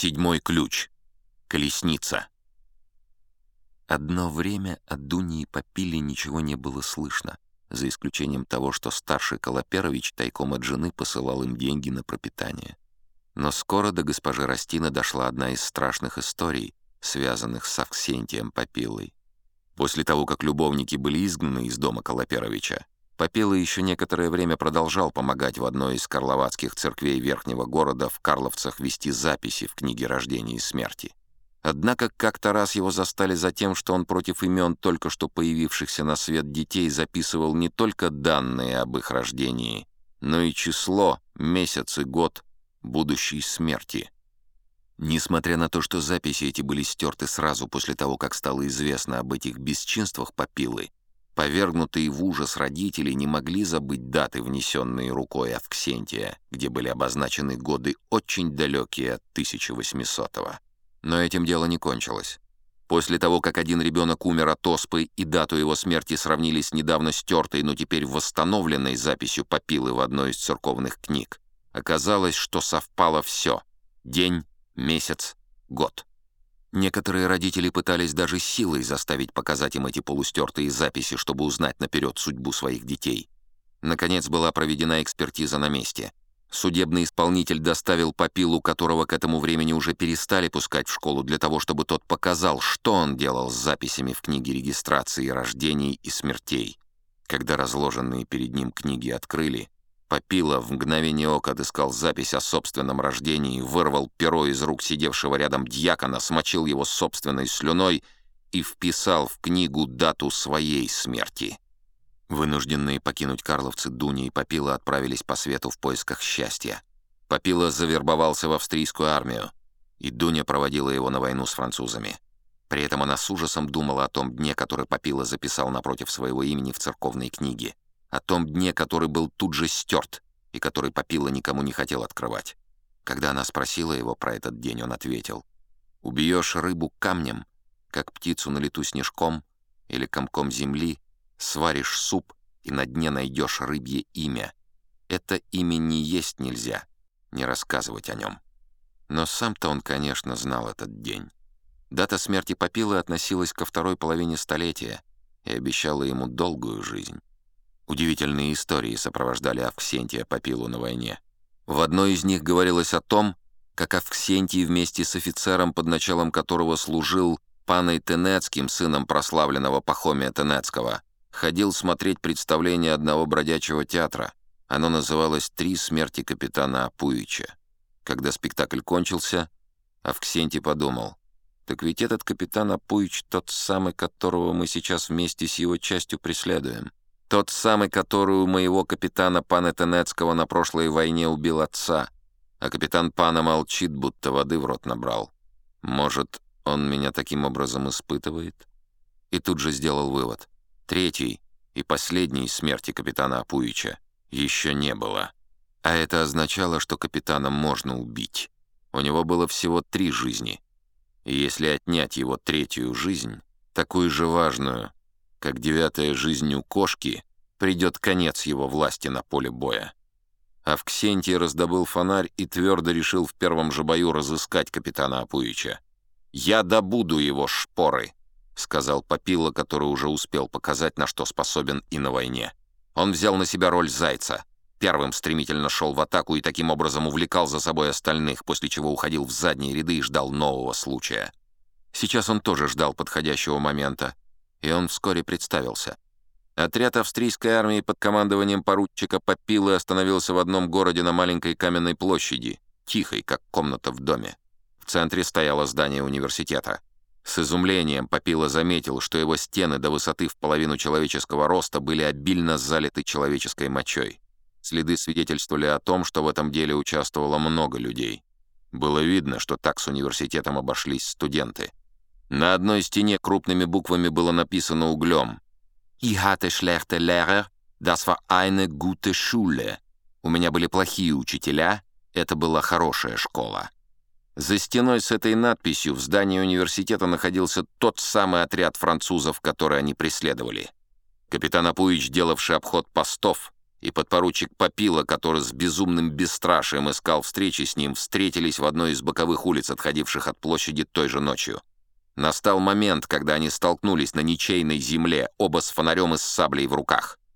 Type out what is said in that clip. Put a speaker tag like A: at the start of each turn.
A: Седьмой ключ. Колесница. Одно время от Дуни и Попили ничего не было слышно, за исключением того, что старший Колоперович тайком от жены посылал им деньги на пропитание. Но скоро до госпожи Растина дошла одна из страшных историй, связанных с Авксентием Попилой. После того, как любовники были изгнаны из дома Колоперовича, Попила еще некоторое время продолжал помогать в одной из карловацких церквей верхнего города в Карловцах вести записи в книге рождения и смерти. Однако как-то раз его застали за тем, что он против имен только что появившихся на свет детей записывал не только данные об их рождении, но и число, месяц и год будущей смерти. Несмотря на то, что записи эти были стерты сразу после того, как стало известно об этих бесчинствах Попилы, Повергнутые в ужас родители не могли забыть даты, внесенные рукой Авксентия, где были обозначены годы очень далекие от 1800-го. Но этим дело не кончилось. После того, как один ребенок умер от оспы и дату его смерти сравнили с недавно стертой, но теперь восстановленной записью попилы в одной из церковных книг, оказалось, что совпало все — день, месяц, год. Некоторые родители пытались даже силой заставить показать им эти полустертые записи, чтобы узнать наперед судьбу своих детей. Наконец была проведена экспертиза на месте. Судебный исполнитель доставил Попилу, которого к этому времени уже перестали пускать в школу, для того, чтобы тот показал, что он делал с записями в книге регистрации рождений и смертей. Когда разложенные перед ним книги открыли, Попила в мгновение ока отыскал запись о собственном рождении, вырвал перо из рук сидевшего рядом дьякона, смочил его собственной слюной и вписал в книгу дату своей смерти. Вынужденные покинуть Карловцы Дуни и Попила отправились по свету в поисках счастья. Попила завербовался в австрийскую армию, и Дуня проводила его на войну с французами. При этом она с ужасом думала о том дне, который Попила записал напротив своего имени в церковной книге — о том дне, который был тут же стерт и который Попила никому не хотел открывать. Когда она спросила его про этот день, он ответил, «Убьешь рыбу камнем, как птицу на лету снежком или комком земли, сваришь суп и на дне найдешь рыбье имя. Это имя не есть нельзя, не рассказывать о нем». Но сам-то он, конечно, знал этот день. Дата смерти Попилы относилась ко второй половине столетия и обещала ему долгую жизнь. Удивительные истории сопровождали Авксентия Попилу на войне. В одной из них говорилось о том, как Авксентий вместе с офицером, под началом которого служил паной Тенецким, сыном прославленного Пахомия Тенецкого, ходил смотреть представление одного бродячего театра. Оно называлось «Три смерти капитана Апуича». Когда спектакль кончился, Авксентий подумал, «Так ведь этот капитан Апуич тот самый, которого мы сейчас вместе с его частью преследуем». Тот самый, который у моего капитана пана Тенецкого на прошлой войне убил отца. А капитан пана молчит, будто воды в рот набрал. Может, он меня таким образом испытывает? И тут же сделал вывод. Третий и последней смерти капитана Апуича еще не было. А это означало, что капитана можно убить. У него было всего три жизни. И если отнять его третью жизнь, такую же важную, как девятая жизнь у кошки, придет конец его власти на поле боя. Авксентий раздобыл фонарь и твердо решил в первом же бою разыскать капитана Апуича. «Я добуду его шпоры», — сказал Попила, который уже успел показать, на что способен и на войне. Он взял на себя роль зайца. Первым стремительно шел в атаку и таким образом увлекал за собой остальных, после чего уходил в задние ряды и ждал нового случая. Сейчас он тоже ждал подходящего момента и он вскоре представился. Отряд австрийской армии под командованием поручика Попилы остановился в одном городе на маленькой каменной площади, тихой, как комната в доме. В центре стояло здание университета. С изумлением Попила заметил, что его стены до высоты в половину человеческого роста были обильно залиты человеческой мочой. Следы свидетельствовали о том, что в этом деле участвовало много людей. Было видно, что так с университетом обошлись студенты. На одной стене крупными буквами было написано углем «Ich hatte schlechte Lehrer, das war eine gute Schule». «У меня были плохие учителя, это была хорошая школа». За стеной с этой надписью в здании университета находился тот самый отряд французов, который они преследовали. Капитан Апуич, делавший обход постов, и подпоручик Попила, который с безумным бесстрашием искал встречи с ним, встретились в одной из боковых улиц, отходивших от площади той же ночью. Настал момент, когда они столкнулись на ничейной земле, оба с фонарем и с саблей в руках.